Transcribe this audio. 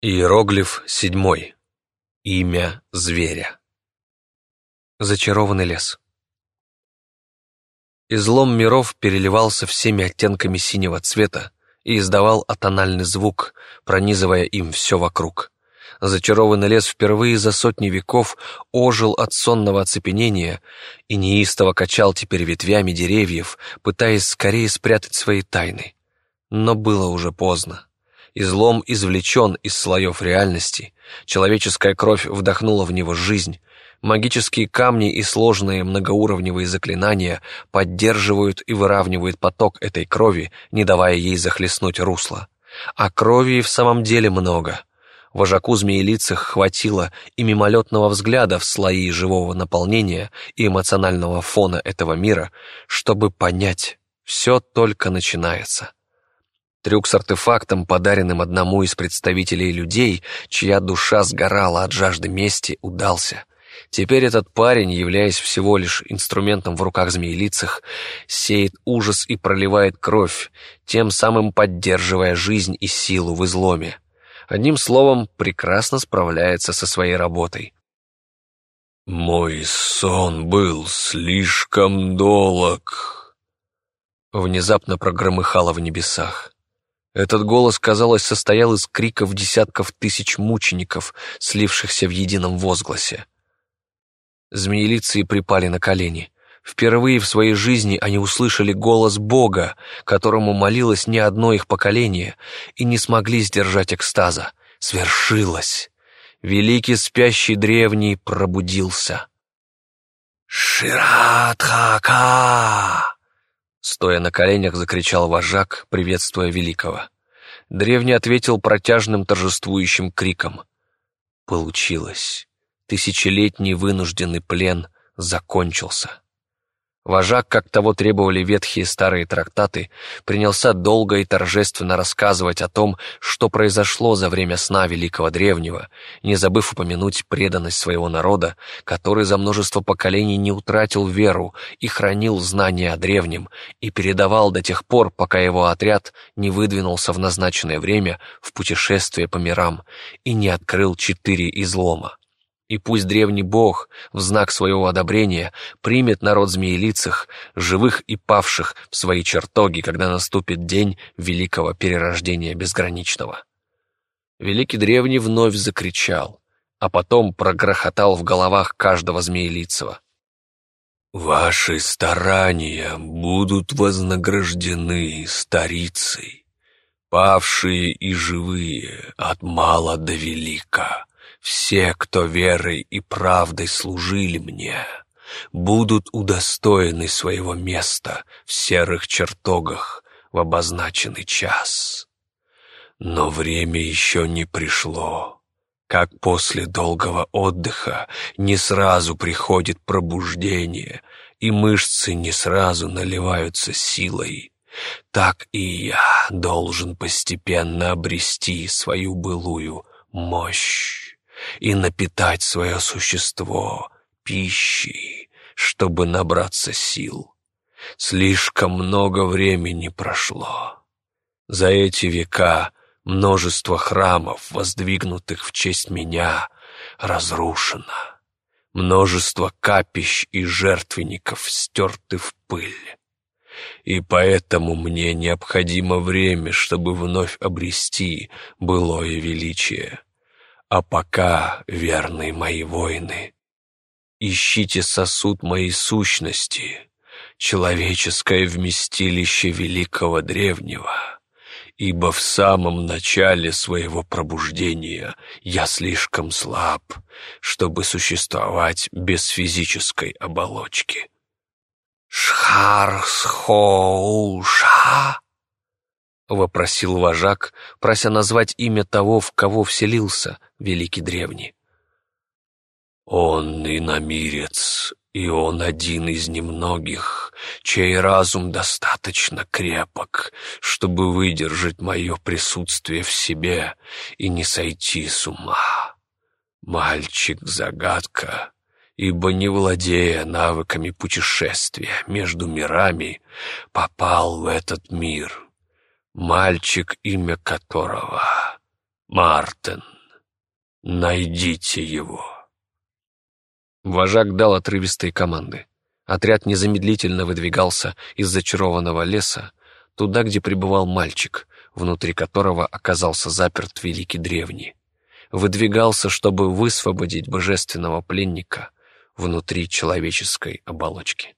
Иероглиф седьмой. Имя зверя. Зачарованный лес. Излом миров переливался всеми оттенками синего цвета и издавал атональный звук, пронизывая им все вокруг. Зачарованный лес впервые за сотни веков ожил от сонного оцепенения и неистово качал теперь ветвями деревьев, пытаясь скорее спрятать свои тайны. Но было уже поздно. Излом извлечен из слоев реальности, человеческая кровь вдохнула в него жизнь, магические камни и сложные многоуровневые заклинания поддерживают и выравнивают поток этой крови, не давая ей захлестнуть русло. А крови в самом деле много. Вожаку змеелицах хватило и мимолетного взгляда в слои живого наполнения и эмоционального фона этого мира, чтобы понять, все только начинается. Трюк с артефактом, подаренным одному из представителей людей, чья душа сгорала от жажды мести, удался. Теперь этот парень, являясь всего лишь инструментом в руках змеелицах, сеет ужас и проливает кровь, тем самым поддерживая жизнь и силу в изломе. Одним словом, прекрасно справляется со своей работой. «Мой сон был слишком долг», — внезапно прогромыхало в небесах. Этот голос, казалось, состоял из криков десятков тысяч мучеников, слившихся в едином возгласе. Змеелицы припали на колени. Впервые в своей жизни они услышали голос Бога, которому молилось не одно их поколение, и не смогли сдержать экстаза. Свершилось! Великий спящий древний пробудился. «Ширатхака!» Стоя на коленях, закричал вожак, приветствуя великого. Древний ответил протяжным торжествующим криком. Получилось. Тысячелетний вынужденный плен закончился. Вожак, как того требовали ветхие старые трактаты, принялся долго и торжественно рассказывать о том, что произошло за время сна Великого Древнего, не забыв упомянуть преданность своего народа, который за множество поколений не утратил веру и хранил знания о древнем, и передавал до тех пор, пока его отряд не выдвинулся в назначенное время в путешествие по мирам и не открыл четыре излома. И пусть древний бог в знак своего одобрения примет народ змеелицах, живых и павших в свои чертоги, когда наступит день великого перерождения безграничного. Великий древний вновь закричал, а потом прогрохотал в головах каждого змеелицего. «Ваши старания будут вознаграждены старицей, павшие и живые от мала до велика» Все, кто верой и правдой служили мне, будут удостоены своего места в серых чертогах в обозначенный час. Но время еще не пришло. Как после долгого отдыха не сразу приходит пробуждение, и мышцы не сразу наливаются силой, так и я должен постепенно обрести свою былую мощь и напитать свое существо пищей, чтобы набраться сил. Слишком много времени прошло. За эти века множество храмов, воздвигнутых в честь меня, разрушено. Множество капищ и жертвенников стерты в пыль. И поэтому мне необходимо время, чтобы вновь обрести былое величие. А пока, верные мои воины, ищите сосуд моей сущности, человеческое вместилище великого древнего, ибо в самом начале своего пробуждения я слишком слаб, чтобы существовать без физической оболочки. Шхарсхоуша — вопросил вожак, прося назвать имя того, в кого вселился великий древний. «Он иномирец, и он один из немногих, чей разум достаточно крепок, чтобы выдержать мое присутствие в себе и не сойти с ума. Мальчик-загадка» ибо, не владея навыками путешествия между мирами, попал в этот мир, мальчик, имя которого Мартин, найдите его». Вожак дал отрывистые команды. Отряд незамедлительно выдвигался из зачарованного леса туда, где пребывал мальчик, внутри которого оказался заперт великий древний. Выдвигался, чтобы высвободить божественного пленника внутри человеческой оболочки.